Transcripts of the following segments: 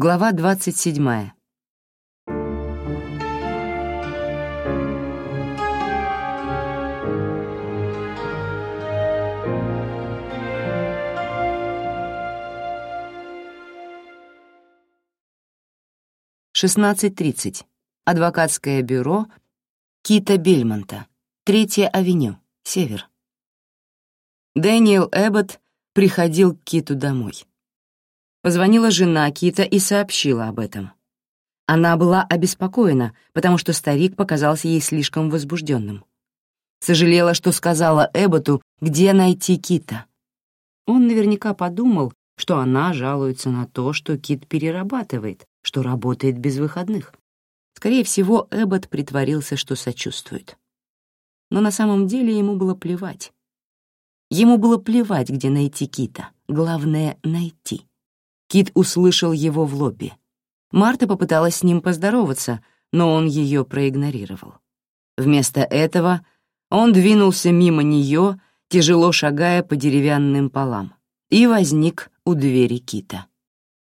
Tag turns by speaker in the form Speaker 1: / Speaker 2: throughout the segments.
Speaker 1: Глава 27. Шестнадцать тридцать. Адвокатское бюро Кита Бельмонта. Третья авеню. Север. Дэниел Эббот приходил к Киту домой. Позвонила жена Кита и сообщила об этом. Она была обеспокоена, потому что старик показался ей слишком возбужденным. Сожалела, что сказала Эбботу, где найти Кита. Он наверняка подумал, что она жалуется на то, что Кит перерабатывает, что работает без выходных. Скорее всего, Эббот притворился, что сочувствует. Но на самом деле ему было плевать. Ему было плевать, где найти Кита. Главное — найти. Кит услышал его в лобби. Марта попыталась с ним поздороваться, но он ее проигнорировал. Вместо этого он двинулся мимо нее, тяжело шагая по деревянным полам, и возник у двери Кита.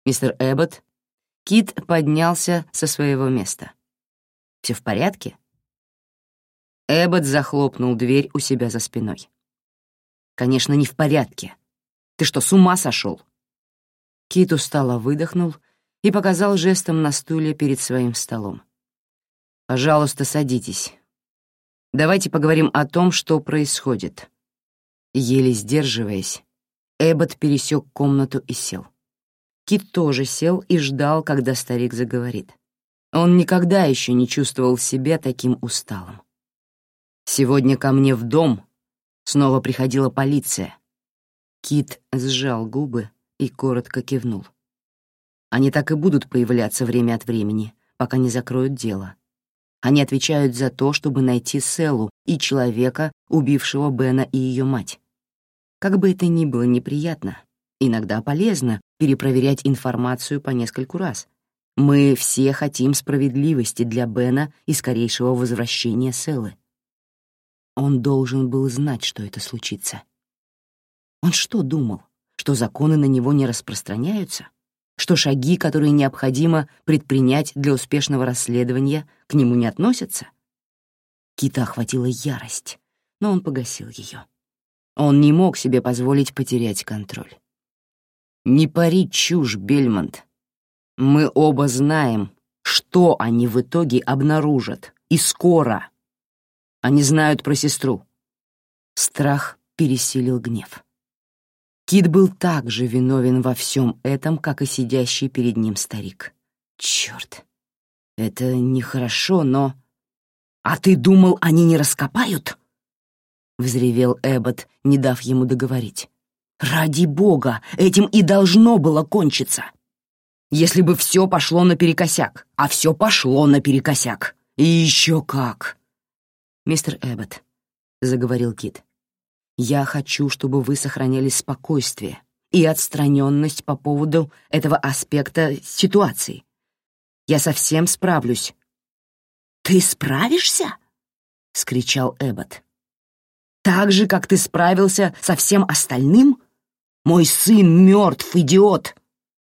Speaker 1: «Мистер Эббот?» Кит поднялся со своего места. «Все в порядке?» Эббот захлопнул дверь у себя за спиной. «Конечно, не в порядке. Ты что, с ума сошел? Кит устало выдохнул и показал жестом на стуле перед своим столом. «Пожалуйста, садитесь. Давайте поговорим о том, что происходит». Еле сдерживаясь, Эббот пересек комнату и сел. Кит тоже сел и ждал, когда старик заговорит. Он никогда еще не чувствовал себя таким усталым. «Сегодня ко мне в дом снова приходила полиция». Кит сжал губы, и коротко кивнул. Они так и будут появляться время от времени, пока не закроют дело. Они отвечают за то, чтобы найти Селу и человека, убившего Бена и ее мать. Как бы это ни было неприятно, иногда полезно перепроверять информацию по нескольку раз. Мы все хотим справедливости для Бена и скорейшего возвращения Селы. Он должен был знать, что это случится. Он что думал? Что законы на него не распространяются, что шаги, которые необходимо предпринять для успешного расследования, к нему не относятся? Кита охватила ярость, но он погасил ее. Он не мог себе позволить потерять контроль. «Не пари чушь, Бельмонт. Мы оба знаем, что они в итоге обнаружат, и скоро. Они знают про сестру». Страх пересилил гнев. Кит был так же виновен во всем этом, как и сидящий перед ним старик. Черт, это нехорошо, но... «А ты думал, они не раскопают?» — взревел Эббот, не дав ему договорить. «Ради бога, этим и должно было кончиться. Если бы все пошло наперекосяк, а все пошло наперекосяк. И еще как!» «Мистер Эббот», — заговорил Кит, я хочу, чтобы вы сохраняли спокойствие и отстраненность по поводу этого аспекта ситуации. Я совсем справлюсь». «Ты справишься?» — скричал Эббот. «Так же, как ты справился со всем остальным? Мой сын мертв, идиот!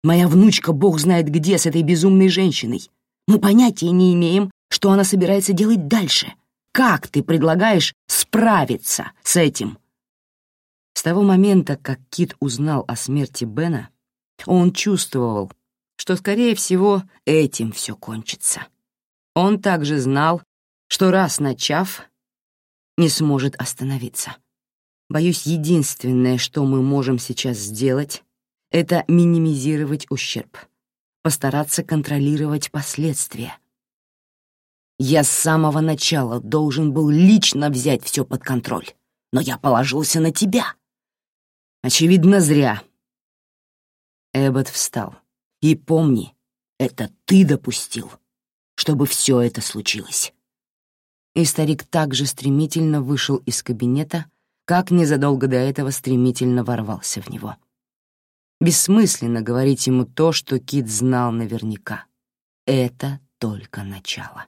Speaker 1: Моя внучка бог знает где с этой безумной женщиной. Мы понятия не имеем, что она собирается делать дальше. Как ты предлагаешь справиться с этим?» С того момента, как Кит узнал о смерти Бена, он чувствовал, что, скорее всего, этим все кончится. Он также знал, что раз начав, не сможет остановиться. Боюсь, единственное, что мы можем сейчас сделать, это минимизировать ущерб, постараться контролировать последствия. Я с самого начала должен был лично взять все под контроль, но я положился на тебя. Очевидно, зря. Эббот встал. И помни, это ты допустил, чтобы все это случилось. И старик также стремительно вышел из кабинета, как незадолго до этого стремительно ворвался в него. Бессмысленно говорить ему то, что Кит знал наверняка. Это только начало.